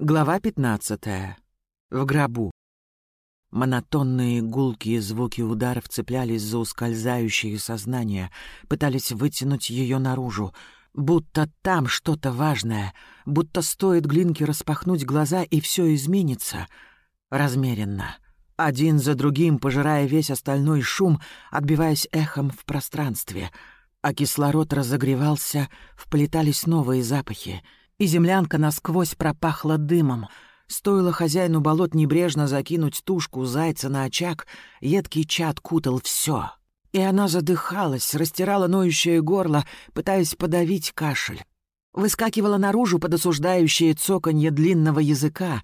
Глава 15. В гробу. Монотонные гулкие звуки ударов цеплялись за ускользающее сознание, пытались вытянуть ее наружу, будто там что-то важное, будто стоит Глинке распахнуть глаза, и все изменится. Размеренно. Один за другим, пожирая весь остальной шум, отбиваясь эхом в пространстве. А кислород разогревался, вплетались новые запахи — и землянка насквозь пропахла дымом. Стоило хозяину болот небрежно закинуть тушку зайца на очаг, едкий чад кутал все. И она задыхалась, растирала ноющее горло, пытаясь подавить кашель. Выскакивала наружу под осуждающее цоканье длинного языка.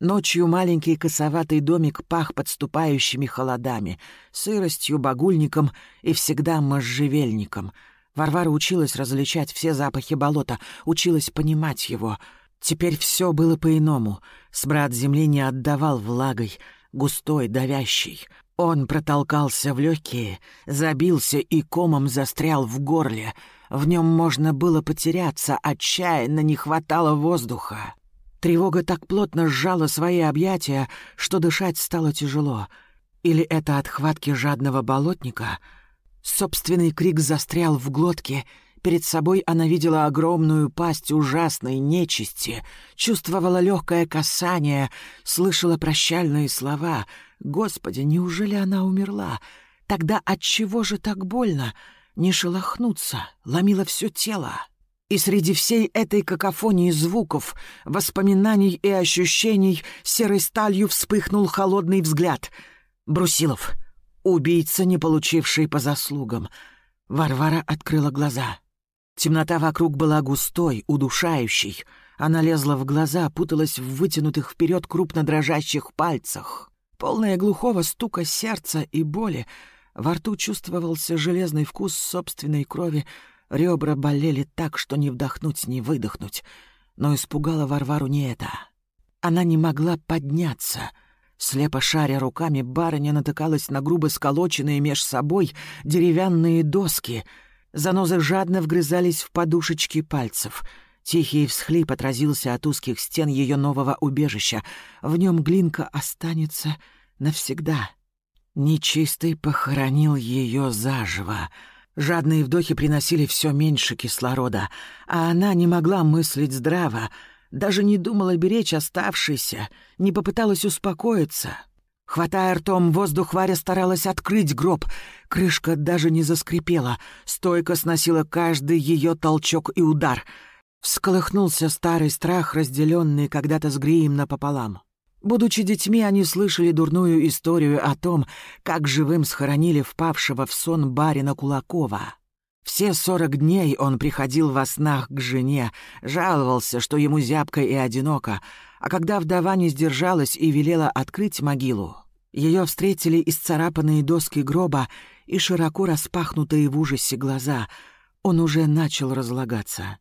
Ночью маленький косоватый домик пах подступающими холодами, сыростью, багульником и всегда можжевельником — Варвара училась различать все запахи болота, училась понимать его. Теперь все было по-иному. Сбрат земли не отдавал влагой, густой, давящий. Он протолкался в легкие, забился и комом застрял в горле. В нем можно было потеряться, отчаянно не хватало воздуха. Тревога так плотно сжала свои объятия, что дышать стало тяжело. Или это от хватки жадного болотника — Собственный крик застрял в глотке. Перед собой она видела огромную пасть ужасной нечисти, чувствовала легкое касание, слышала прощальные слова. «Господи, неужели она умерла? Тогда от чего же так больно? Не шелохнуться, ломило все тело». И среди всей этой какофонии звуков, воспоминаний и ощущений серой сталью вспыхнул холодный взгляд. «Брусилов!» Убийца, не получивший по заслугам. Варвара открыла глаза. Темнота вокруг была густой, удушающей. Она лезла в глаза, путалась в вытянутых вперед крупно дрожащих пальцах. Полная глухого стука сердца и боли. Во рту чувствовался железный вкус собственной крови. Ребра болели так, что не вдохнуть, не выдохнуть. Но испугала Варвару не это. Она не могла подняться — Слепо шаря руками, барыня натыкалась на грубо сколоченные меж собой деревянные доски. Занозы жадно вгрызались в подушечки пальцев. Тихий всхлип отразился от узких стен ее нового убежища. В нем Глинка останется навсегда. Нечистый похоронил ее заживо. Жадные вдохи приносили все меньше кислорода, а она не могла мыслить здраво — даже не думала беречь оставшийся, не попыталась успокоиться. Хватая ртом воздух, Варя старалась открыть гроб. Крышка даже не заскрипела, стойко сносила каждый ее толчок и удар. Всколыхнулся старый страх, разделенный когда-то с Грием напополам. Будучи детьми, они слышали дурную историю о том, как живым схоронили впавшего в сон барина Кулакова. Все сорок дней он приходил во снах к жене, жаловался, что ему зябко и одиноко, а когда вдова не сдержалась и велела открыть могилу, ее встретили исцарапанные доски гроба и широко распахнутые в ужасе глаза. Он уже начал разлагаться.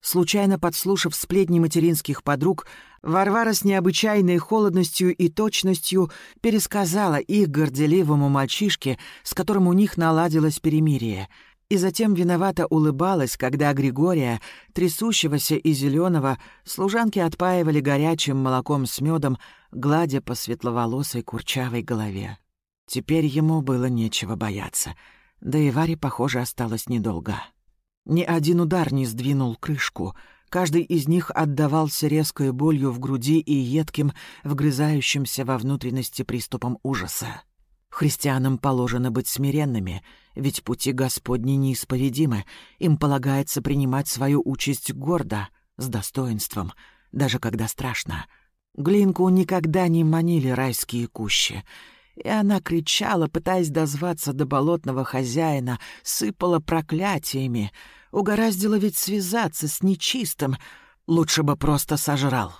Случайно подслушав сплетни материнских подруг, Варвара с необычайной холодностью и точностью пересказала их горделивому мальчишке, с которым у них наладилось перемирие — и затем виновато улыбалась, когда Григория, трясущегося и зеленого, служанки отпаивали горячим молоком с медом, гладя по светловолосой курчавой голове. Теперь ему было нечего бояться, да и Варе, похоже, осталось недолго. Ни один удар не сдвинул крышку, каждый из них отдавался резкой болью в груди и едким, вгрызающимся во внутренности приступом ужаса. Христианам положено быть смиренными, ведь пути Господни неисповедимы, им полагается принимать свою участь гордо, с достоинством, даже когда страшно. Глинку никогда не манили райские кущи, и она кричала, пытаясь дозваться до болотного хозяина, сыпала проклятиями, угораздило ведь связаться с нечистым, лучше бы просто сожрал.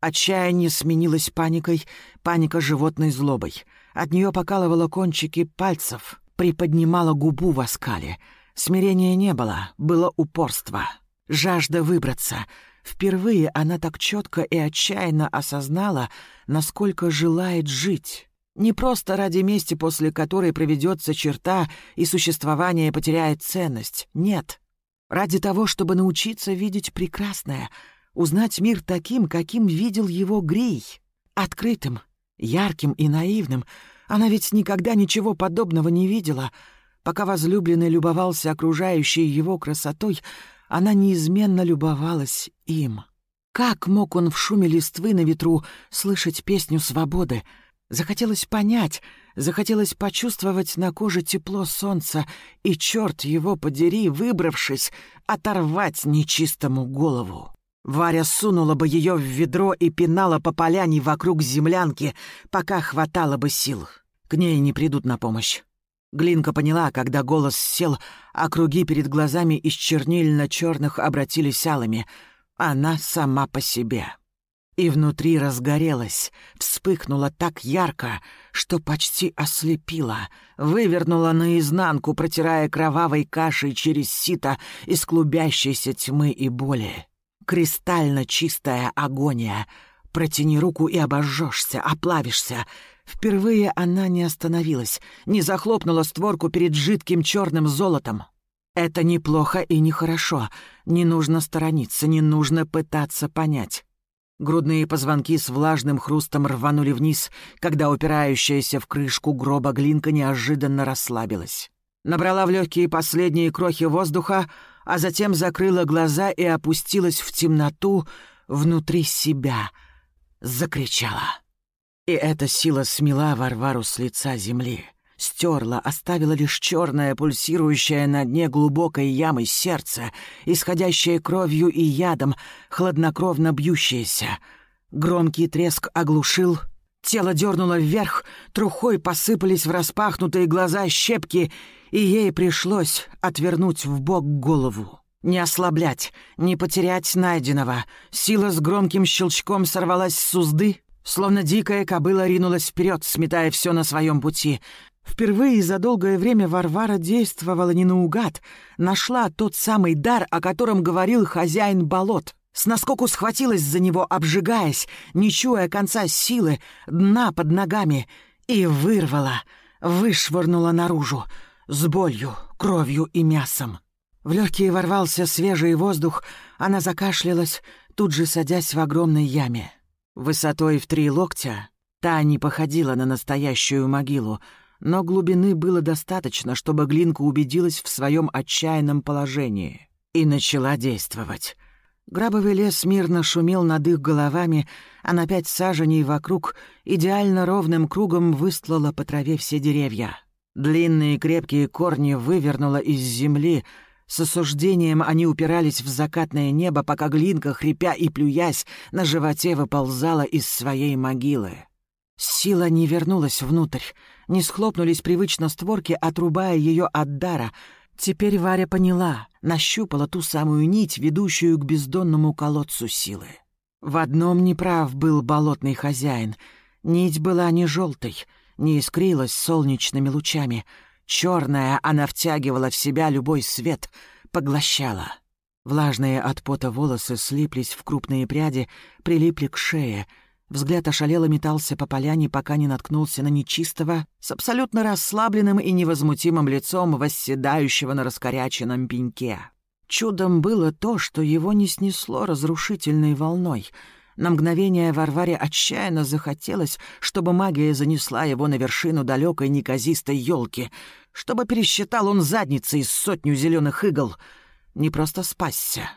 Отчаяние сменилось паникой, паника животной злобой — от нее покалывало кончики пальцев, приподнимала губу в оскале. Смирения не было, было упорство, жажда выбраться. Впервые она так четко и отчаянно осознала, насколько желает жить. Не просто ради мести, после которой проведется черта и существование потеряет ценность. Нет. Ради того, чтобы научиться видеть прекрасное, узнать мир таким, каким видел его Грей. Открытым, ярким и наивным. Она ведь никогда ничего подобного не видела. Пока возлюбленный любовался окружающей его красотой, она неизменно любовалась им. Как мог он в шуме листвы на ветру слышать песню свободы? Захотелось понять, захотелось почувствовать на коже тепло солнца, и, черт его подери, выбравшись, оторвать нечистому голову. Варя сунула бы ее в ведро и пинала по поляне вокруг землянки, пока хватало бы сил. К ней не придут на помощь. Глинка поняла, когда голос сел, а круги перед глазами из чернильно-черных обратились алыми. Она сама по себе. И внутри разгорелась, вспыхнула так ярко, что почти ослепила, вывернула наизнанку, протирая кровавой кашей через сито из клубящейся тьмы и боли. Кристально чистая агония. Протяни руку и обожжешься, оплавишься — Впервые она не остановилась, не захлопнула створку перед жидким черным золотом. Это неплохо и нехорошо. Не нужно сторониться, не нужно пытаться понять. Грудные позвонки с влажным хрустом рванули вниз, когда упирающаяся в крышку гроба глинка неожиданно расслабилась. Набрала в легкие последние крохи воздуха, а затем закрыла глаза и опустилась в темноту внутри себя. Закричала. И эта сила смела Варвару с лица земли, стерла, оставила лишь черное, пульсирующее на дне глубокой ямы сердце, исходящее кровью и ядом, хладнокровно бьющееся. Громкий треск оглушил, тело дернуло вверх, трухой посыпались в распахнутые глаза щепки, и ей пришлось отвернуть в бок голову. Не ослаблять, не потерять найденного. Сила с громким щелчком сорвалась с узды, Словно дикая кобыла ринулась вперед, сметая все на своем пути. Впервые за долгое время Варвара действовала не наугад, нашла тот самый дар, о котором говорил хозяин болот. С наскоку схватилась за него, обжигаясь, не чуя конца силы, дна под ногами, и вырвала, вышвырнула наружу, с болью, кровью и мясом. В легкие ворвался свежий воздух, она закашлялась, тут же садясь в огромной яме. Высотой в три локтя та не походила на настоящую могилу, но глубины было достаточно, чтобы Глинка убедилась в своем отчаянном положении и начала действовать. Грабовый лес мирно шумел над их головами, а на пять саженей вокруг идеально ровным кругом выстлала по траве все деревья. Длинные крепкие корни вывернула из земли — с осуждением они упирались в закатное небо, пока глинка, хрипя и плюясь, на животе выползала из своей могилы. Сила не вернулась внутрь, не схлопнулись привычно створки, отрубая ее от дара. Теперь Варя поняла, нащупала ту самую нить, ведущую к бездонному колодцу силы. В одном неправ был болотный хозяин. Нить была не желтой, не искрилась солнечными лучами — Черная она втягивала в себя любой свет, поглощала. Влажные от пота волосы слиплись в крупные пряди, прилипли к шее. Взгляд ошалело метался по поляне, пока не наткнулся на нечистого, с абсолютно расслабленным и невозмутимым лицом, восседающего на раскоряченном пеньке. Чудом было то, что его не снесло разрушительной волной — на мгновение Варваре отчаянно захотелось, чтобы магия занесла его на вершину далекой неказистой елки, чтобы пересчитал он задницы из сотню зеленых игл. Не просто спасся.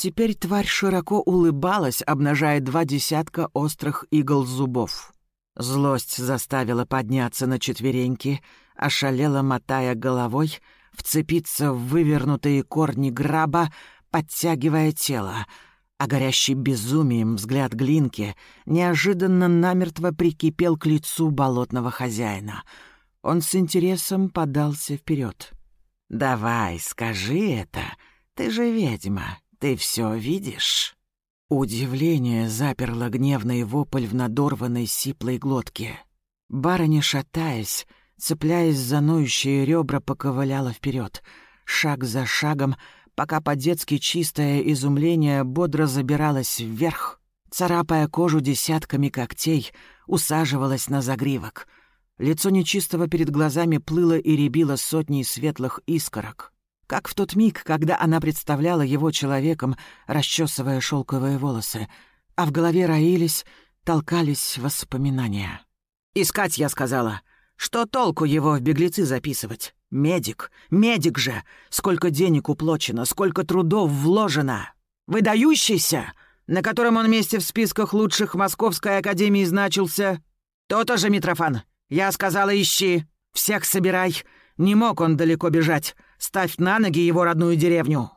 Теперь тварь широко улыбалась, обнажая два десятка острых игл зубов. Злость заставила подняться на четвереньки, ошалела, мотая головой, вцепиться в вывернутые корни граба, подтягивая тело — а горящий безумием взгляд Глинки неожиданно намертво прикипел к лицу болотного хозяина. Он с интересом подался вперед. «Давай, скажи это. Ты же ведьма, ты все видишь?» Удивление заперло гневный вопль в надорванной сиплой глотке. Барыня, шатаясь, цепляясь за ноющие ребра, поковыляла вперед, шаг за шагом — пока по-детски чистое изумление бодро забиралось вверх, царапая кожу десятками когтей, усаживалась на загривок. Лицо нечистого перед глазами плыло и рябило сотней светлых искорок. Как в тот миг, когда она представляла его человеком, расчесывая шелковые волосы, а в голове роились, толкались воспоминания. «Искать, я сказала. Что толку его в беглецы записывать? Медик, медик же! Сколько денег уплочено, сколько трудов вложено! Выдающийся, на котором он месте в списках лучших Московской академии значился. То-то же, Митрофан, я сказала, ищи, всех собирай. Не мог он далеко бежать. Ставь на ноги его родную деревню».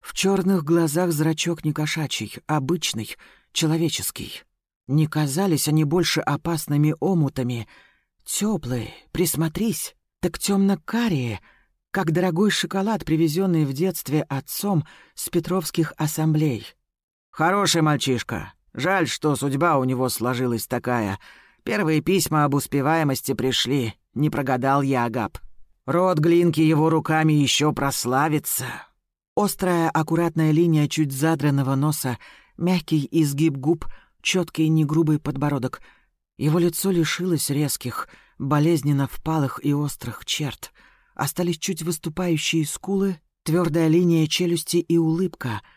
В черных глазах зрачок не кошачий, обычный, человеческий. Не казались они больше опасными омутами. Теплые, присмотрись, так темно-карие, как дорогой шоколад, привезенный в детстве отцом с Петровских ассамблей. «Хороший мальчишка. Жаль, что судьба у него сложилась такая. Первые письма об успеваемости пришли. Не прогадал я, Агап. Рот Глинки его руками еще прославится». Острая, аккуратная линия чуть задранного носа, мягкий изгиб губ, четкий негрубый подбородок. Его лицо лишилось резких, болезненно впалых и острых черт. Остались чуть выступающие скулы, твердая линия челюсти и улыбка —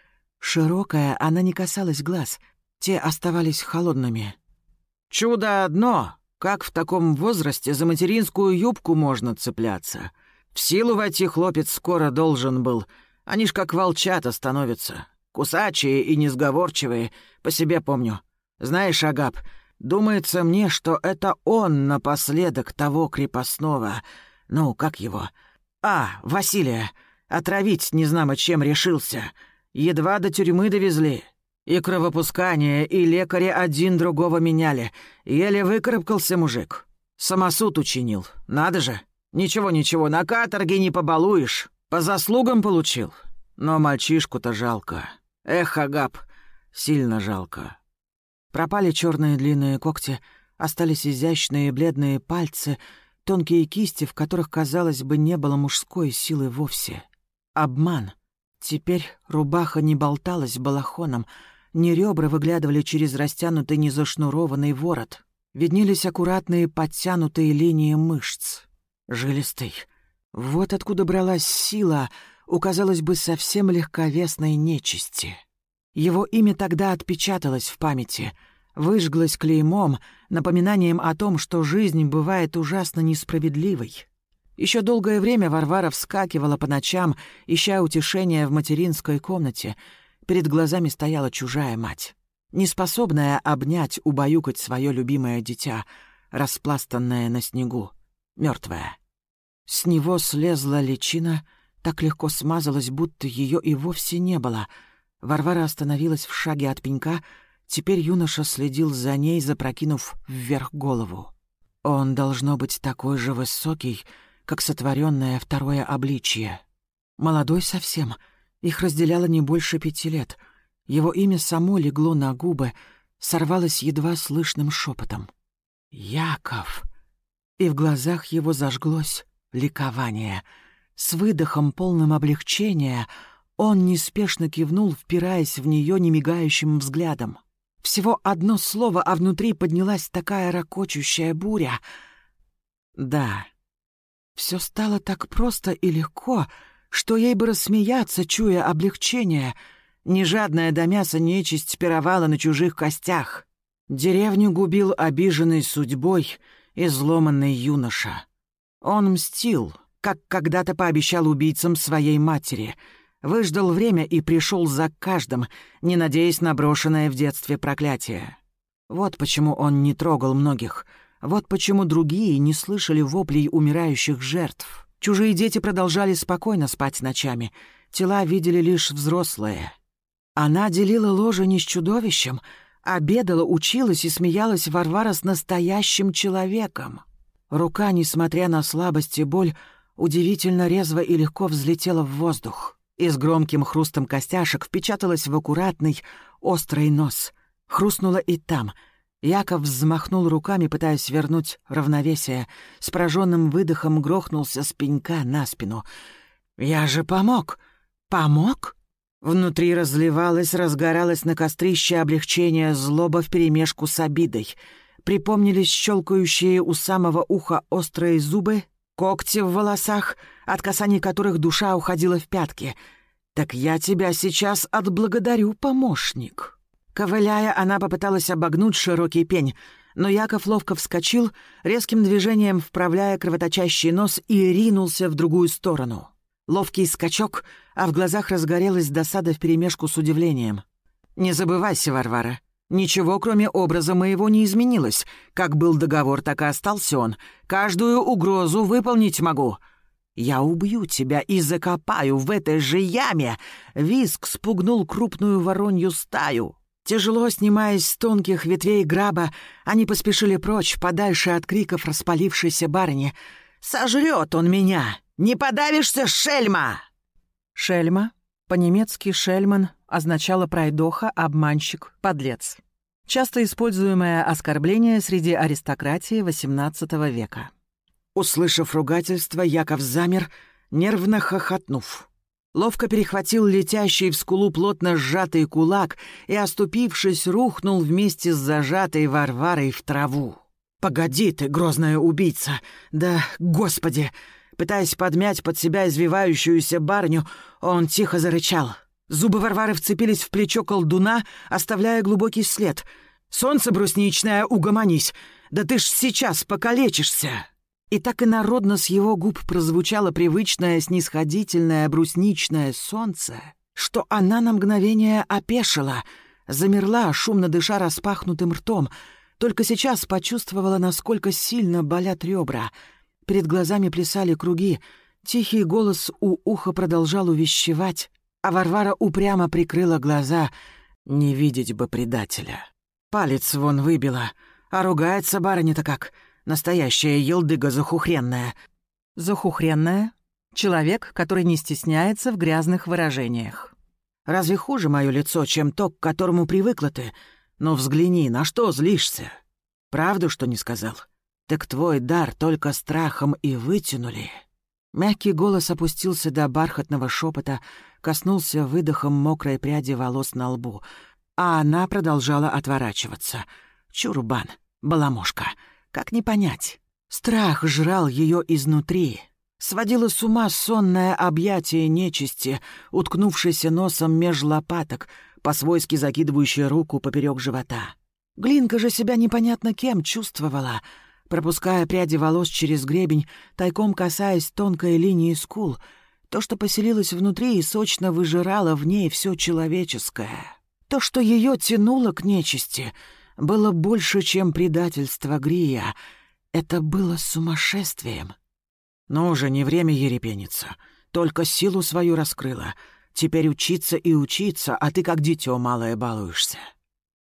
Широкая, она не касалась глаз, те оставались холодными. «Чудо одно! Как в таком возрасте за материнскую юбку можно цепляться? В силу войти хлопец скоро должен был. Они ж как волчата становятся. Кусачие и несговорчивые, по себе помню. Знаешь, Агап, думается мне, что это он напоследок того крепостного. Ну, как его? А, Василия. Отравить незнамо чем решился». Едва до тюрьмы довезли. И кровопускание, и лекари один другого меняли. Еле выкарабкался мужик. Самосуд учинил. Надо же. Ничего-ничего, на каторге не побалуешь. По заслугам получил. Но мальчишку-то жалко. Эх, Агап, сильно жалко. Пропали черные длинные когти, остались изящные бледные пальцы, тонкие кисти, в которых, казалось бы, не было мужской силы вовсе. Обман — Теперь рубаха не болталась балахоном, ни ребра выглядывали через растянутый незашнурованный ворот. Виднелись аккуратные подтянутые линии мышц. Жилистый. Вот откуда бралась сила, указалось бы, совсем легковесной нечисти. Его имя тогда отпечаталось в памяти, выжглось клеймом, напоминанием о том, что жизнь бывает ужасно несправедливой. Еще долгое время Варвара вскакивала по ночам, ища утешения в материнской комнате. Перед глазами стояла чужая мать, неспособная обнять, убаюкать свое любимое дитя, распластанное на снегу, мертвое. С него слезла личина, так легко смазалась, будто ее и вовсе не было. Варвара остановилась в шаге от пенька, теперь юноша следил за ней, запрокинув вверх голову. Он, должно быть, такой же высокий, как сотворенное второе обличье. Молодой совсем, их разделяло не больше пяти лет. Его имя само легло на губы, сорвалось едва слышным шепотом. «Яков!» И в глазах его зажглось ликование. С выдохом, полным облегчения, он неспешно кивнул, впираясь в нее немигающим взглядом. Всего одно слово, а внутри поднялась такая ракочущая буря. «Да, все стало так просто и легко, что ей бы рассмеяться, чуя облегчение. Нежадная до мяса нечисть пировала на чужих костях. Деревню губил обиженный судьбой изломанный юноша. Он мстил, как когда-то пообещал убийцам своей матери. Выждал время и пришел за каждым, не надеясь на брошенное в детстве проклятие. Вот почему он не трогал многих — вот почему другие не слышали воплей умирающих жертв. Чужие дети продолжали спокойно спать ночами. Тела видели лишь взрослые. Она делила ложе не с чудовищем, обедала, училась и смеялась Варвара с настоящим человеком. Рука, несмотря на слабость и боль, удивительно резво и легко взлетела в воздух и с громким хрустом костяшек впечаталась в аккуратный, острый нос. Хрустнула и там — Яков взмахнул руками, пытаясь вернуть равновесие. С пораженным выдохом грохнулся с пенька на спину. «Я же помог! Помог?» Внутри разливалось, разгоралось на кострище облегчение злоба вперемешку с обидой. Припомнились щелкающие у самого уха острые зубы, когти в волосах, от касаний которых душа уходила в пятки. «Так я тебя сейчас отблагодарю, помощник». Ковыляя, она попыталась обогнуть широкий пень, но Яков ловко вскочил, резким движением вправляя кровоточащий нос и ринулся в другую сторону. Ловкий скачок, а в глазах разгорелась досада вперемешку с удивлением. «Не забывайся, Варвара, Ничего, кроме образа моего, не изменилось. Как был договор, так и остался он. Каждую угрозу выполнить могу. Я убью тебя и закопаю в этой же яме. Виск спугнул крупную воронью стаю. Тяжело снимаясь с тонких ветвей граба, они поспешили прочь, подальше от криков распалившейся барыни. «Сожрет он меня! Не подавишься, шельма!» Шельма, по-немецки «шельман», означало пройдоха, обманщик, подлец. Часто используемое оскорбление среди аристократии XVIII века. Услышав ругательство, Яков замер, нервно хохотнув. Ловко перехватил летящий в скулу плотно сжатый кулак и, оступившись, рухнул вместе с зажатой Варварой в траву. «Погоди ты, грозная убийца! Да, господи!» Пытаясь подмять под себя извивающуюся барню, он тихо зарычал. Зубы Варвары вцепились в плечо колдуна, оставляя глубокий след. «Солнце брусничное, угомонись! Да ты ж сейчас покалечишься!» И так и народно с его губ прозвучало привычное снисходительное брусничное солнце, что она на мгновение опешила, замерла, шумно дыша распахнутым ртом, только сейчас почувствовала, насколько сильно болят ребра. Перед глазами плясали круги, тихий голос у уха продолжал увещевать. А Варвара упрямо прикрыла глаза. Не видеть бы предателя. Палец вон выбила. А ругается барыня-то как. Настоящая елдыга захухренная. Захухренная? Человек, который не стесняется в грязных выражениях. Разве хуже мое лицо, чем то, к которому привыкла ты? Но взгляни, на что злишься? Правду, что не сказал? Так твой дар только страхом и вытянули. Мягкий голос опустился до бархатного шепота, коснулся выдохом мокрой пряди волос на лбу, а она продолжала отворачиваться. Чурбан, баламошка, как не понять? Страх жрал ее изнутри. Сводило с ума сонное объятие нечисти, уткнувшееся носом меж лопаток, по-свойски закидывающая руку поперек живота. Глинка же себя непонятно кем чувствовала — пропуская пряди волос через гребень, тайком касаясь тонкой линии скул, то, что поселилось внутри и сочно выжирало в ней все человеческое. То, что ее тянуло к нечисти, было больше, чем предательство Грия. Это было сумасшествием. Но уже не время ерепениться. Только силу свою раскрыла. Теперь учиться и учиться, а ты как дитё малое балуешься.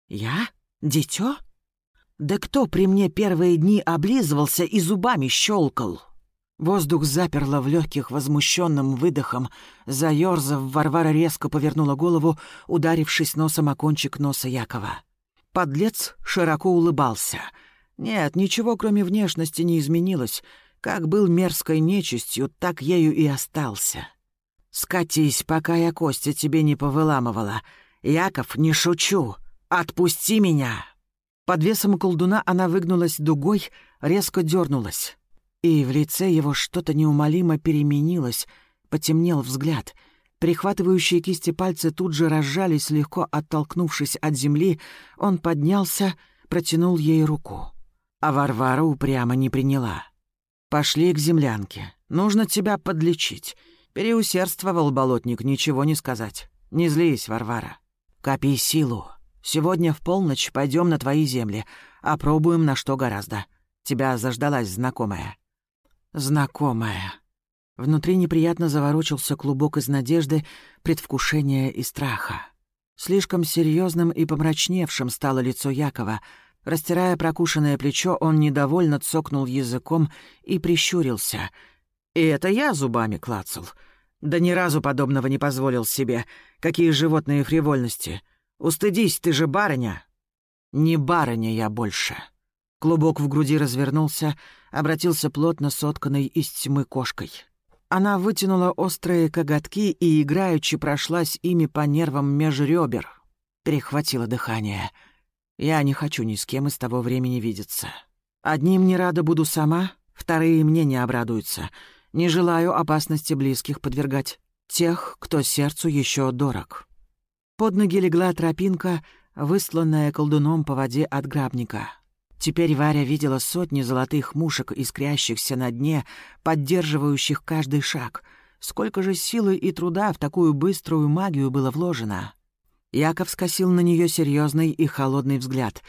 Я? Дитё? Да кто при мне первые дни облизывался и зубами щелкал? Воздух заперло в легких возмущенным выдохом. Заерзав, Варвара резко повернула голову, ударившись носом о кончик носа Якова. Подлец широко улыбался. Нет, ничего кроме внешности не изменилось. Как был мерзкой нечистью, так ею и остался. «Скатись, пока я кости тебе не повыламывала. Яков, не шучу. Отпусти меня!» Под весом колдуна она выгнулась дугой, резко дернулась. И в лице его что-то неумолимо переменилось, потемнел взгляд. Прихватывающие кисти пальцы тут же разжались, легко оттолкнувшись от земли, он поднялся, протянул ей руку. А Варвара упрямо не приняла. «Пошли к землянке. Нужно тебя подлечить». Переусердствовал болотник, ничего не сказать. «Не злись, Варвара. Копи силу». Сегодня в полночь пойдем на твои земли, опробуем на что гораздо. Тебя заждалась знакомая». «Знакомая». Внутри неприятно заворочился клубок из надежды, предвкушения и страха. Слишком серьезным и помрачневшим стало лицо Якова. Растирая прокушенное плечо, он недовольно цокнул языком и прищурился. «И это я зубами клацал. Да ни разу подобного не позволил себе. Какие животные фривольности!» Устыдись, ты же барыня!» «Не барыня я больше!» Клубок в груди развернулся, обратился плотно сотканной из тьмы кошкой. Она вытянула острые коготки и играючи прошлась ими по нервам меж ребер. Перехватило дыхание. «Я не хочу ни с кем из того времени видеться. Одним не рада буду сама, Вторые мне не обрадуются. Не желаю опасности близких подвергать. Тех, кто сердцу еще дорог. Под ноги легла тропинка, высланная колдуном по воде от грабника. Теперь Варя видела сотни золотых мушек, искрящихся на дне, поддерживающих каждый шаг. Сколько же силы и труда в такую быструю магию было вложено. Яков скосил на нее серьезный и холодный взгляд.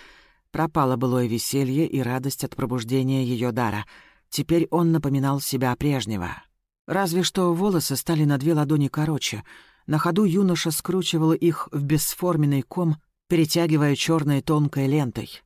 Пропало былое веселье и радость от пробуждения ее дара. Теперь он напоминал себя прежнего. Разве что волосы стали на две ладони короче. На ходу юноша скручивал их в бесформенный ком, перетягивая черной тонкой лентой.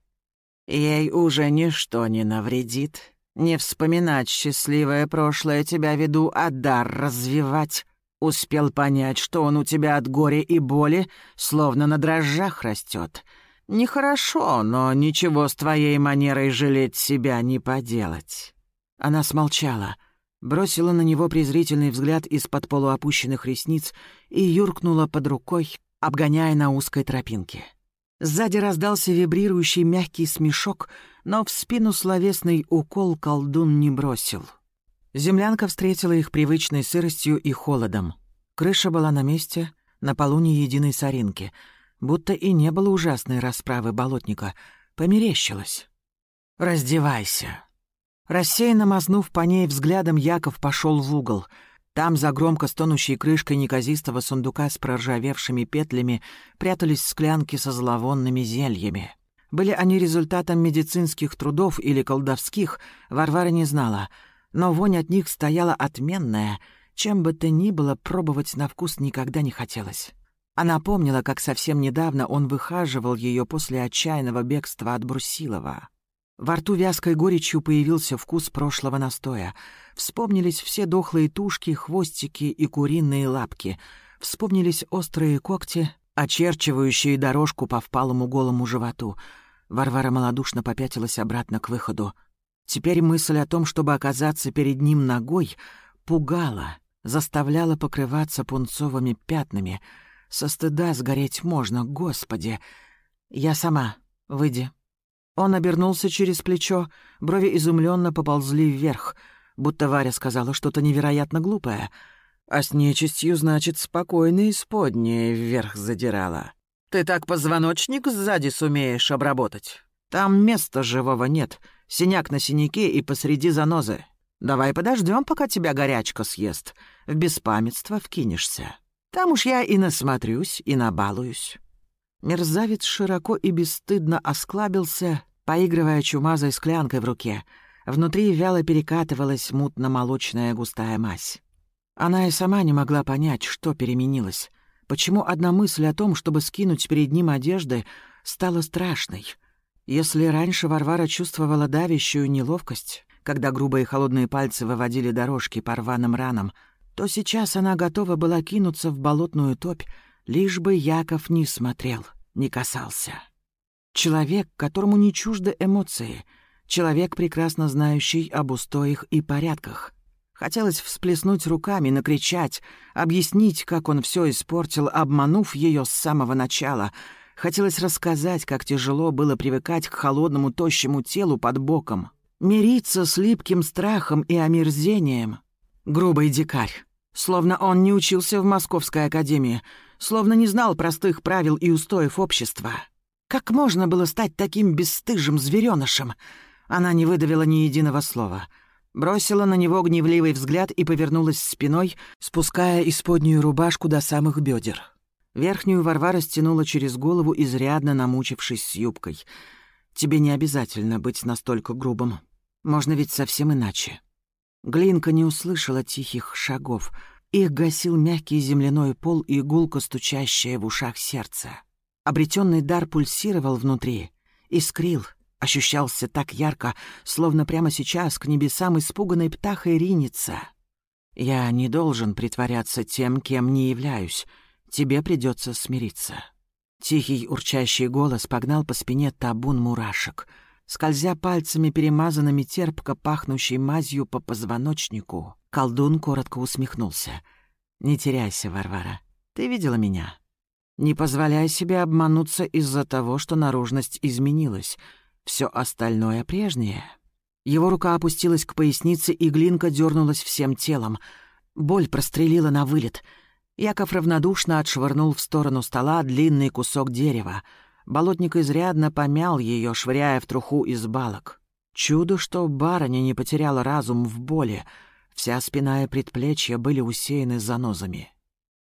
«Ей уже ничто не навредит. Не вспоминать счастливое прошлое тебя веду, а дар развивать. Успел понять, что он у тебя от горя и боли, словно на дрожжах растет. Нехорошо, но ничего с твоей манерой жалеть себя не поделать». Она смолчала, бросила на него презрительный взгляд из-под полуопущенных ресниц и юркнула под рукой, обгоняя на узкой тропинке. Сзади раздался вибрирующий мягкий смешок, но в спину словесный укол колдун не бросил. Землянка встретила их привычной сыростью и холодом. Крыша была на месте, на полу ни единой соринки, будто и не было ужасной расправы болотника, померещилась. «Раздевайся!» Рассеянно мазнув по ней взглядом, Яков пошел в угол. Там, за громко стонущей крышкой неказистого сундука с проржавевшими петлями, прятались склянки со зловонными зельями. Были они результатом медицинских трудов или колдовских, Варвара не знала — но вонь от них стояла отменная, чем бы то ни было пробовать на вкус никогда не хотелось. Она помнила, как совсем недавно он выхаживал ее после отчаянного бегства от Брусилова. Во рту вязкой горечью появился вкус прошлого настоя. Вспомнились все дохлые тушки, хвостики и куриные лапки. Вспомнились острые когти, очерчивающие дорожку по впалому голому животу. Варвара малодушно попятилась обратно к выходу. Теперь мысль о том, чтобы оказаться перед ним ногой, пугала, заставляла покрываться пунцовыми пятнами. Со стыда сгореть можно, господи. Я сама. Выйди. Он обернулся через плечо, брови изумленно поползли вверх, будто Варя сказала что-то невероятно глупое. А с нечистью, значит, спокойно и споднее вверх задирала. «Ты так позвоночник сзади сумеешь обработать? Там места живого нет», Синяк на синяке и посреди занозы. Давай подождем, пока тебя горячка съест. В беспамятство вкинешься. Там уж я и насмотрюсь, и набалуюсь». Мерзавец широко и бесстыдно осклабился, поигрывая чумазой склянкой в руке. Внутри вяло перекатывалась мутно-молочная густая мазь. Она и сама не могла понять, что переменилось. Почему одна мысль о том, чтобы скинуть перед ним одежды, стала страшной — если раньше Варвара чувствовала давящую неловкость, когда грубые холодные пальцы выводили дорожки по рваным ранам, то сейчас она готова была кинуться в болотную топь, лишь бы Яков не смотрел, не касался. Человек, которому не чужды эмоции, человек, прекрасно знающий об устоях и порядках. Хотелось всплеснуть руками, накричать, объяснить, как он все испортил, обманув ее с самого начала — Хотелось рассказать, как тяжело было привыкать к холодному тощему телу под боком, мириться с липким страхом и омерзением. Грубый дикарь. Словно он не учился в Московской академии, словно не знал простых правил и устоев общества. Как можно было стать таким бесстыжим зверёнышем? Она не выдавила ни единого слова. Бросила на него гневливый взгляд и повернулась спиной, спуская исподнюю рубашку до самых бедер. Верхнюю Варвара стянула через голову, изрядно намучившись с юбкой. «Тебе не обязательно быть настолько грубым. Можно ведь совсем иначе». Глинка не услышала тихих шагов. Их гасил мягкий земляной пол и гулко стучащее в ушах сердце. Обретенный дар пульсировал внутри, искрил, ощущался так ярко, словно прямо сейчас к небесам испуганной птахой ринется. «Я не должен притворяться тем, кем не являюсь», тебе придется смириться». Тихий урчащий голос погнал по спине табун мурашек. Скользя пальцами, перемазанными терпко пахнущей мазью по позвоночнику, колдун коротко усмехнулся. «Не теряйся, Варвара. Ты видела меня? Не позволяй себе обмануться из-за того, что наружность изменилась. Все остальное прежнее. Его рука опустилась к пояснице, и глинка дернулась всем телом. Боль прострелила на вылет. Яков равнодушно отшвырнул в сторону стола длинный кусок дерева. Болотник изрядно помял ее, швыряя в труху из балок. Чудо, что барыня не потеряла разум в боли. Вся спина и предплечья были усеяны занозами.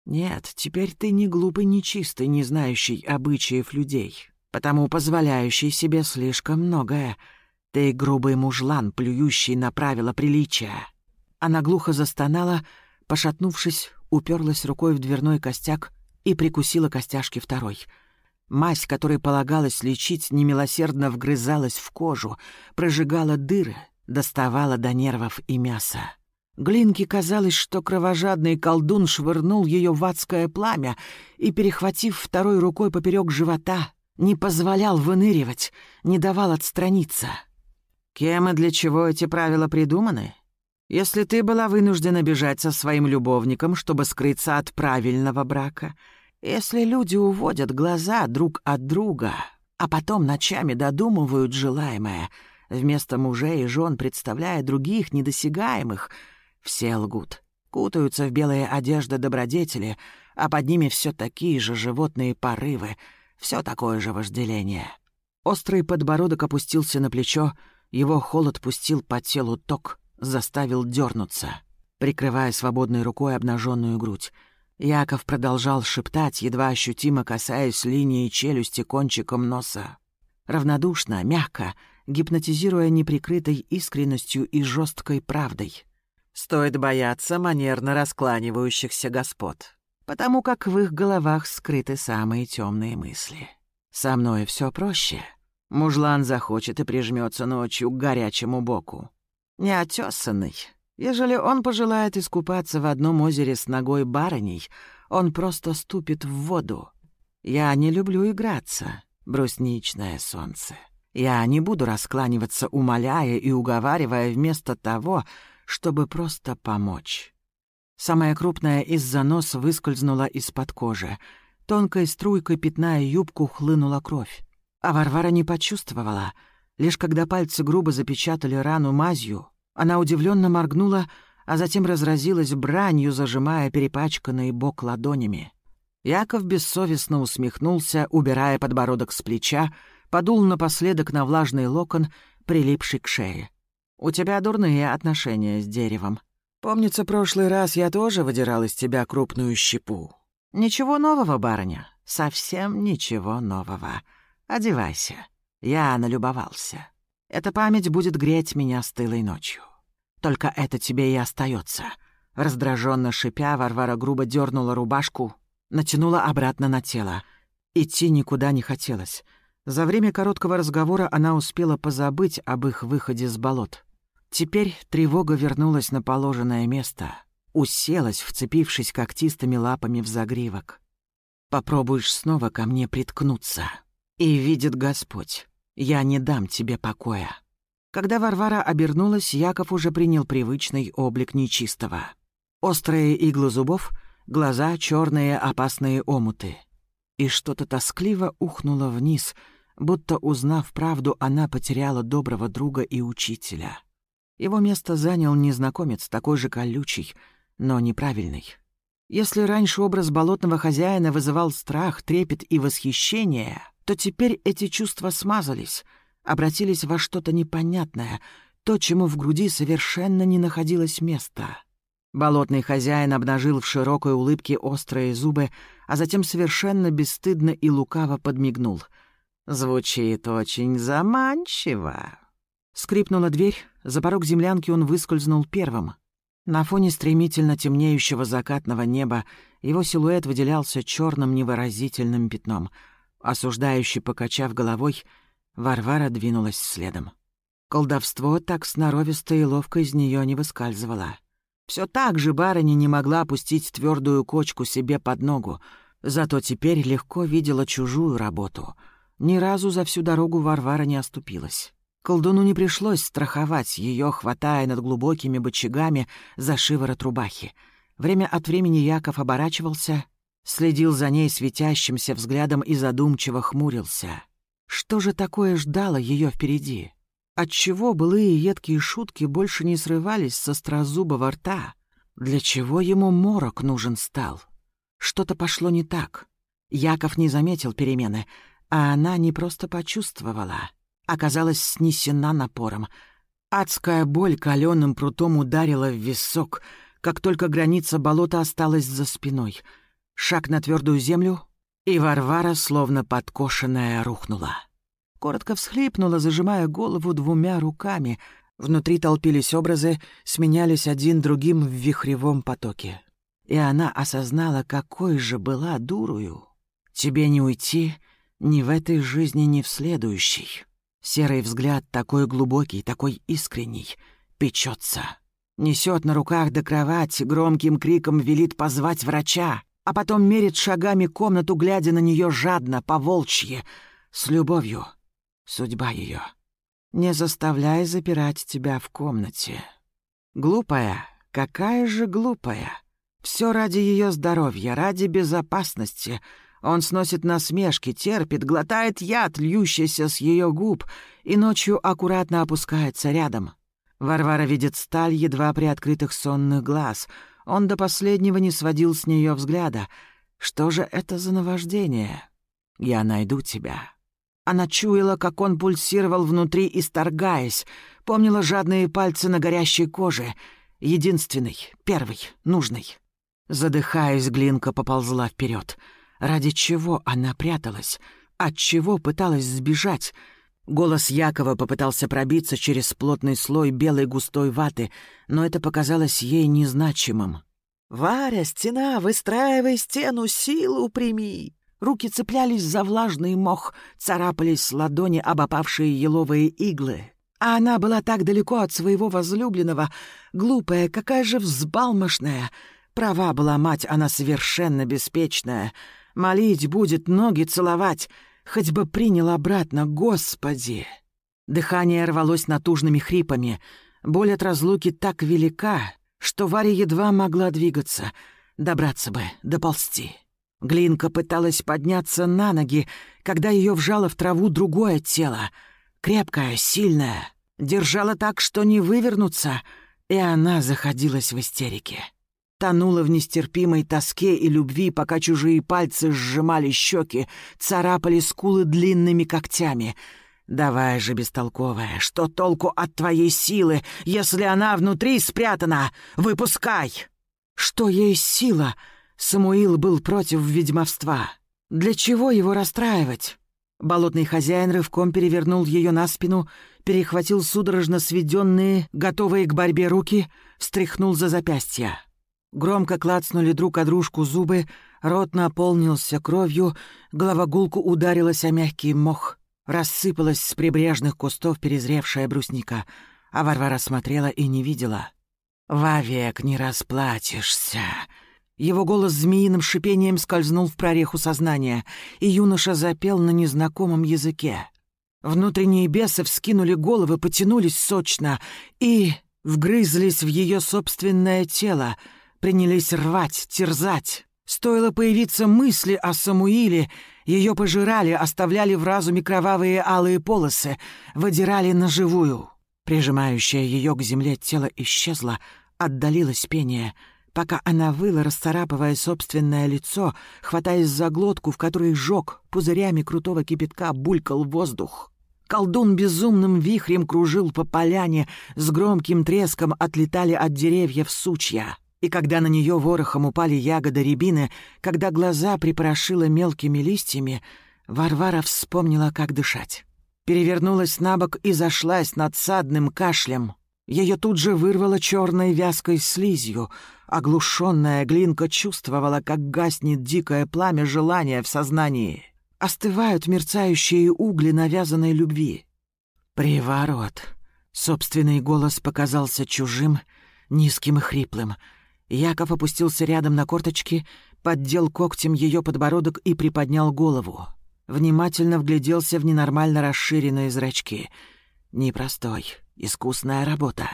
«Нет, теперь ты не глупый, не чистый, не знающий обычаев людей, потому позволяющий себе слишком многое. Ты грубый мужлан, плюющий на правила приличия». Она глухо застонала, пошатнувшись, уперлась рукой в дверной костяк и прикусила костяшки второй. Мазь, которой полагалось лечить, немилосердно вгрызалась в кожу, прожигала дыры, доставала до нервов и мяса. Глинке казалось, что кровожадный колдун швырнул ее в адское пламя и, перехватив второй рукой поперек живота, не позволял выныривать, не давал отстраниться. Кем и для чего эти правила придуманы? Если ты была вынуждена бежать со своим любовником, чтобы скрыться от правильного брака, если люди уводят глаза друг от друга, а потом ночами додумывают желаемое, вместо мужей и жен представляя других недосягаемых — все лгут, кутаются в белые одежды добродетели, а под ними все такие же животные порывы, все такое же вожделение. Острый подбородок опустился на плечо, его холод пустил по телу ток, заставил дернуться, прикрывая свободной рукой обнаженную грудь. Яков продолжал шептать, едва ощутимо касаясь линии челюсти кончиком носа. Равнодушно, мягко, гипнотизируя неприкрытой искренностью и жесткой правдой. Стоит бояться манерно раскланивающихся господ, потому как в их головах скрыты самые темные мысли. Со мной все проще. Мужлан захочет и прижмется ночью к горячему боку. Неотесанный. Ежели он пожелает искупаться в одном озере с ногой барыней, он просто ступит в воду. Я не люблю играться, брусничное солнце. Я не буду раскланиваться, умоляя и уговаривая вместо того, чтобы просто помочь. Самая крупная из занос выскользнула из-под кожи. Тонкой струйкой пятная юбку хлынула кровь. А Варвара не почувствовала. Лишь когда пальцы грубо запечатали рану мазью, она удивленно моргнула, а затем разразилась бранью, зажимая перепачканный бок ладонями. Яков бессовестно усмехнулся, убирая подбородок с плеча, подул напоследок на влажный локон, прилипший к шее. У тебя дурные отношения с деревом. Помнится, прошлый раз я тоже выдирал из тебя крупную щепу. Ничего нового, барыня, совсем ничего нового. Одевайся. Я налюбовался. Эта память будет греть меня стылой ночью. Только это тебе и остается. Раздраженно шипя, Варвара грубо дернула рубашку, натянула обратно на тело. Идти никуда не хотелось. За время короткого разговора она успела позабыть об их выходе с болот. Теперь тревога вернулась на положенное место, уселась, вцепившись когтистыми лапами в загривок. «Попробуешь снова ко мне приткнуться. И видит Господь, я не дам тебе покоя». Когда Варвара обернулась, Яков уже принял привычный облик нечистого. Острые иглы зубов, глаза черные опасные омуты. И что-то тоскливо ухнуло вниз — Будто узнав правду, она потеряла доброго друга и учителя. Его место занял незнакомец, такой же колючий, но неправильный. Если раньше образ болотного хозяина вызывал страх, трепет и восхищение, то теперь эти чувства смазались, обратились во что-то непонятное, то, чему в груди совершенно не находилось места. Болотный хозяин обнажил в широкой улыбке острые зубы, а затем совершенно бесстыдно и лукаво подмигнул — Звучит очень заманчиво. Скрипнула дверь, за порог землянки он выскользнул первым. На фоне стремительно темнеющего закатного неба его силуэт выделялся черным невыразительным пятном. Осуждающий покачав головой, Варвара двинулась следом. Колдовство так сноровисто и ловко из нее не выскальзывало. Все так же барыня не могла опустить твердую кочку себе под ногу, зато теперь легко видела чужую работу — ни разу за всю дорогу Варвара не оступилась. Колдуну не пришлось страховать ее, хватая над глубокими бочагами за шиворот рубахи. Время от времени Яков оборачивался, следил за ней светящимся взглядом и задумчиво хмурился. Что же такое ждало ее впереди? Отчего былые едкие шутки больше не срывались со острозубого рта? Для чего ему морок нужен стал? Что-то пошло не так. Яков не заметил перемены, а она не просто почувствовала. Оказалась снесена напором. Адская боль каленым прутом ударила в висок, как только граница болота осталась за спиной. Шаг на твердую землю, и Варвара, словно подкошенная, рухнула. Коротко всхлипнула, зажимая голову двумя руками. Внутри толпились образы, сменялись один другим в вихревом потоке. И она осознала, какой же была дурою. Тебе не уйти ни в этой жизни, ни в следующей. Серый взгляд такой глубокий, такой искренний, печется. Несет на руках до кровати, громким криком велит позвать врача, а потом мерит шагами комнату, глядя на нее жадно, по-волчье, с любовью. Судьба ее. Не заставляй запирать тебя в комнате. Глупая, какая же глупая. Все ради ее здоровья, ради безопасности — он сносит насмешки, терпит, глотает яд, льющийся с ее губ, и ночью аккуратно опускается рядом. Варвара видит сталь едва приоткрытых сонных глаз. Он до последнего не сводил с нее взгляда. Что же это за наваждение? Я найду тебя. Она чуяла, как он пульсировал внутри, исторгаясь, помнила жадные пальцы на горящей коже. Единственный, первый, нужный. Задыхаясь, Глинка поползла вперед. Ради чего она пряталась? От чего пыталась сбежать? Голос Якова попытался пробиться через плотный слой белой густой ваты, но это показалось ей незначимым. «Варя, стена, выстраивай стену, силу прими!» Руки цеплялись за влажный мох, царапались с ладони обопавшие еловые иглы. А она была так далеко от своего возлюбленного, глупая, какая же взбалмошная. Права была мать, она совершенно беспечная — Молить будет, ноги целовать. Хоть бы принял обратно, Господи!» Дыхание рвалось натужными хрипами. Боль от разлуки так велика, что Варя едва могла двигаться. Добраться бы, доползти. Глинка пыталась подняться на ноги, когда ее вжало в траву другое тело. Крепкое, сильное. Держала так, что не вывернуться, и она заходилась в истерике тонула в нестерпимой тоске и любви, пока чужие пальцы сжимали щеки, царапали скулы длинными когтями. «Давай же, бестолковая, что толку от твоей силы, если она внутри спрятана? Выпускай!» «Что есть сила?» Самуил был против ведьмовства. Для чего его расстраивать? Болотный хозяин рывком перевернул ее на спину, перехватил судорожно сведенные, готовые к борьбе руки, встряхнул за запястья. Громко клацнули друг о дружку зубы, рот наполнился кровью, голова гулку ударилась о мягкий мох. Рассыпалась с прибрежных кустов перезревшая брусника, а Варвара смотрела и не видела. «Вовек не расплатишься!» Его голос змеиным шипением скользнул в прореху сознания, и юноша запел на незнакомом языке. Внутренние бесы вскинули головы, потянулись сочно и вгрызлись в ее собственное тело — принялись рвать, терзать. Стоило появиться мысли о Самуиле, ее пожирали, оставляли в разуме кровавые алые полосы, выдирали на живую. Прижимающее ее к земле тело исчезло, отдалилось пение, пока она выла, расцарапывая собственное лицо, хватаясь за глотку, в которой жёг, пузырями крутого кипятка булькал воздух. Колдун безумным вихрем кружил по поляне, с громким треском отлетали от деревьев сучья. И когда на нее ворохом упали ягоды рябины, когда глаза припорошило мелкими листьями, Варвара вспомнила, как дышать. Перевернулась на бок и зашлась над садным кашлем. Ее тут же вырвало черной вязкой слизью. Оглушенная глинка чувствовала, как гаснет дикое пламя желания в сознании. Остывают мерцающие угли навязанной любви. «Приворот!» Собственный голос показался чужим, низким и хриплым — Яков опустился рядом на корточки, поддел когтем ее подбородок и приподнял голову. Внимательно вгляделся в ненормально расширенные зрачки. Непростой, искусная работа.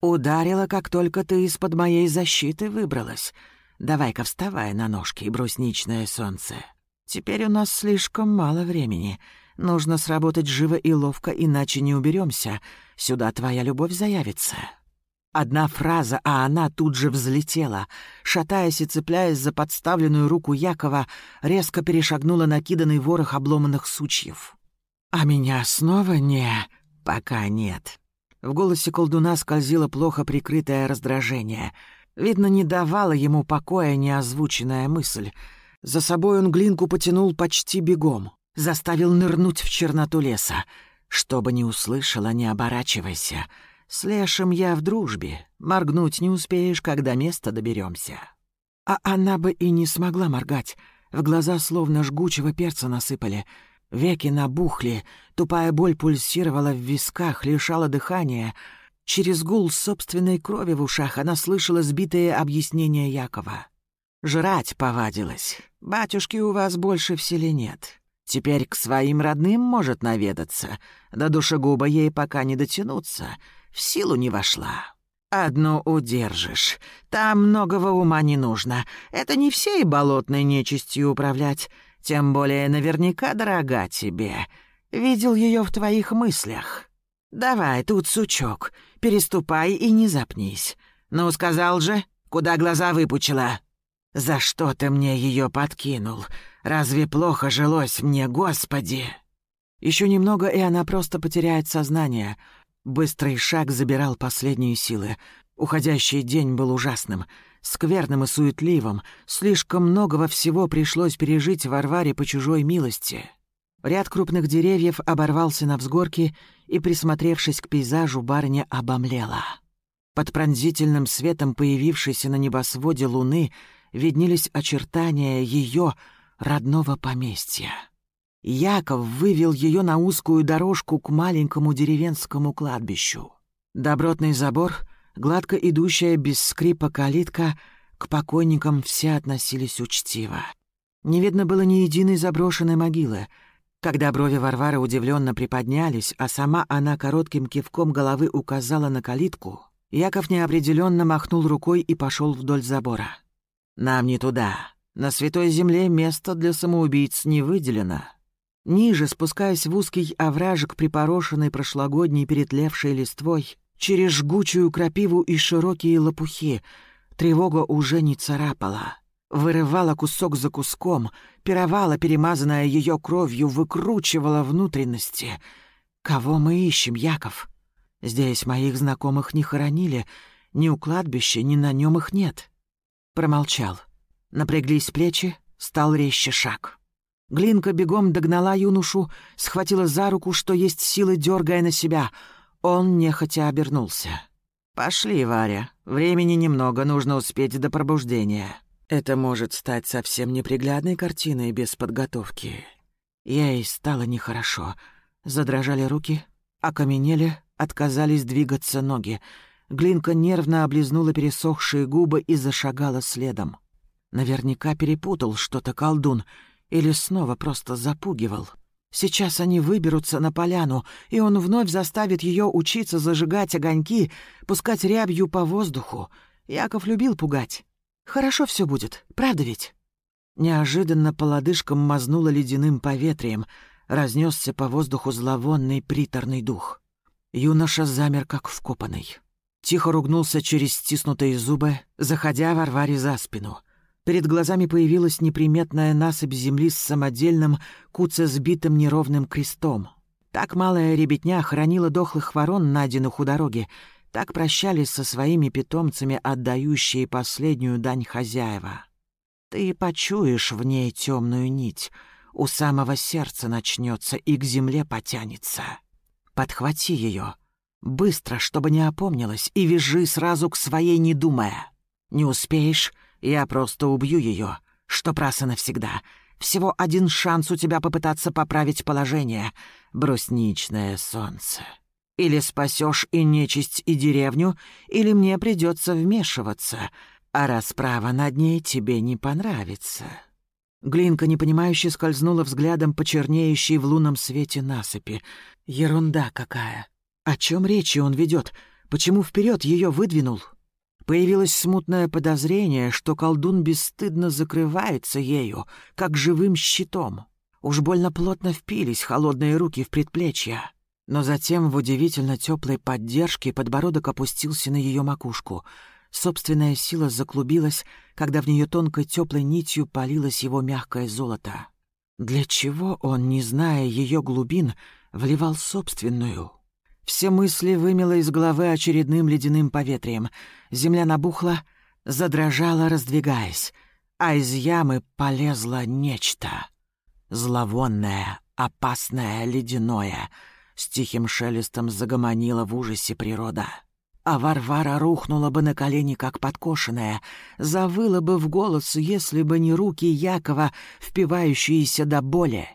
Ударила, как только ты из-под моей защиты выбралась. Давай-ка вставай на ножки, брусничное солнце. Теперь у нас слишком мало времени. Нужно сработать живо и ловко, иначе не уберемся. Сюда твоя любовь заявится». Одна фраза, а она тут же взлетела. Шатаясь и цепляясь за подставленную руку Якова, резко перешагнула накиданный ворох обломанных сучьев. «А меня снова не...» «Пока нет». В голосе колдуна скользило плохо прикрытое раздражение. Видно, не давала ему покоя неозвученная мысль. За собой он глинку потянул почти бегом, заставил нырнуть в черноту леса. «Чтобы не услышала, не оборачивайся. С Лешем я в дружбе. Моргнуть не успеешь, когда место доберемся. А она бы и не смогла моргать. В глаза словно жгучего перца насыпали. Веки набухли, тупая боль пульсировала в висках, лишала дыхания. Через гул собственной крови в ушах она слышала сбитые объяснения Якова. «Жрать повадилась. Батюшки у вас больше в селе нет. Теперь к своим родным может наведаться. До душегуба ей пока не дотянуться в силу не вошла. Одну удержишь. Там многого ума не нужно. Это не всей болотной нечистью управлять. Тем более наверняка дорога тебе. Видел ее в твоих мыслях. Давай тут, сучок, переступай и не запнись. Ну, сказал же, куда глаза выпучила. За что ты мне ее подкинул? Разве плохо жилось мне, Господи? Еще немного, и она просто потеряет сознание — Быстрый шаг забирал последние силы. Уходящий день был ужасным, скверным и суетливым. Слишком многого всего пришлось пережить Варваре по чужой милости. Ряд крупных деревьев оборвался на взгорке, и, присмотревшись к пейзажу, барыня обомлела. Под пронзительным светом появившейся на небосводе луны виднелись очертания ее родного поместья. Яков вывел ее на узкую дорожку к маленькому деревенскому кладбищу. Добротный забор, гладко идущая без скрипа калитка, к покойникам все относились учтиво. Не видно было ни единой заброшенной могилы. Когда брови Варвары удивленно приподнялись, а сама она коротким кивком головы указала на калитку, Яков неопределенно махнул рукой и пошел вдоль забора. «Нам не туда. На Святой Земле место для самоубийц не выделено». Ниже, спускаясь в узкий овражек, припорошенный прошлогодней перетлевшей листвой, через жгучую крапиву и широкие лопухи, тревога уже не царапала. Вырывала кусок за куском, пировала, перемазанная ее кровью, выкручивала внутренности. «Кого мы ищем, Яков? Здесь моих знакомых не хоронили, ни у кладбища, ни на нем их нет». Промолчал. Напряглись плечи, стал резче шаг. Глинка бегом догнала юношу, схватила за руку, что есть силы, дергая на себя. Он нехотя обернулся. «Пошли, Варя. Времени немного, нужно успеть до пробуждения. Это может стать совсем неприглядной картиной без подготовки». Ей стало нехорошо. Задрожали руки, окаменели, отказались двигаться ноги. Глинка нервно облизнула пересохшие губы и зашагала следом. Наверняка перепутал что-то колдун — или снова просто запугивал? Сейчас они выберутся на поляну, и он вновь заставит ее учиться зажигать огоньки, пускать рябью по воздуху. Яков любил пугать. Хорошо все будет, правда ведь? Неожиданно по лодыжкам мазнуло ледяным поветрием, разнесся по воздуху зловонный приторный дух. Юноша замер, как вкопанный. Тихо ругнулся через стиснутые зубы, заходя Варваре за спину. Перед глазами появилась неприметная насыпь земли с самодельным, куце сбитым неровным крестом. Так малая ребятня хранила дохлых ворон, найденных у дороги. Так прощались со своими питомцами, отдающие последнюю дань хозяева. Ты почуешь в ней темную нить, у самого сердца начнется и к земле потянется. Подхвати ее, быстро, чтобы не опомнилась, и вяжи сразу к своей, не думая. Не успеешь — я просто убью ее, что и навсегда. Всего один шанс у тебя попытаться поправить положение. Брусничное солнце. Или спасешь и нечисть, и деревню, или мне придется вмешиваться, а расправа над ней тебе не понравится». Глинка непонимающе скользнула взглядом по чернеющей в лунном свете насыпи. Ерунда какая. О чем речи он ведет? Почему вперед ее выдвинул? Появилось смутное подозрение, что колдун бесстыдно закрывается ею, как живым щитом. Уж больно плотно впились холодные руки в предплечья. Но затем в удивительно теплой поддержке подбородок опустился на ее макушку. Собственная сила заклубилась, когда в нее тонкой теплой нитью полилось его мягкое золото. Для чего он, не зная ее глубин, вливал собственную? Все мысли вымело из головы очередным ледяным поветрием. Земля набухла, задрожала, раздвигаясь, а из ямы полезло нечто. Зловонное, опасное, ледяное. С тихим шелестом загомонила в ужасе природа. А Варвара рухнула бы на колени, как подкошенная, завыла бы в голос, если бы не руки Якова, впивающиеся до боли.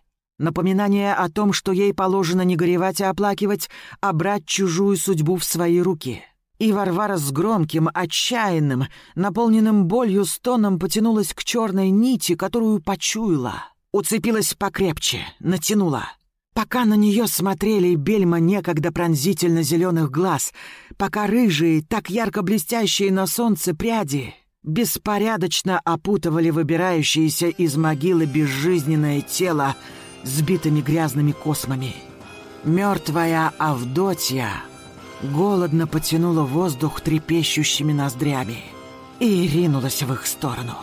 Напоминание о том, что ей положено не горевать и оплакивать, а брать чужую судьбу в свои руки. И Варвара с громким, отчаянным, наполненным болью стоном потянулась к черной нити, которую почуяла. Уцепилась покрепче, натянула. Пока на нее смотрели бельма некогда пронзительно зеленых глаз, пока рыжие, так ярко блестящие на солнце пряди беспорядочно опутывали выбирающееся из могилы безжизненное тело сбитыми грязными космами. Мертвая Авдотья голодно потянула воздух трепещущими ноздрями и ринулась в их сторону.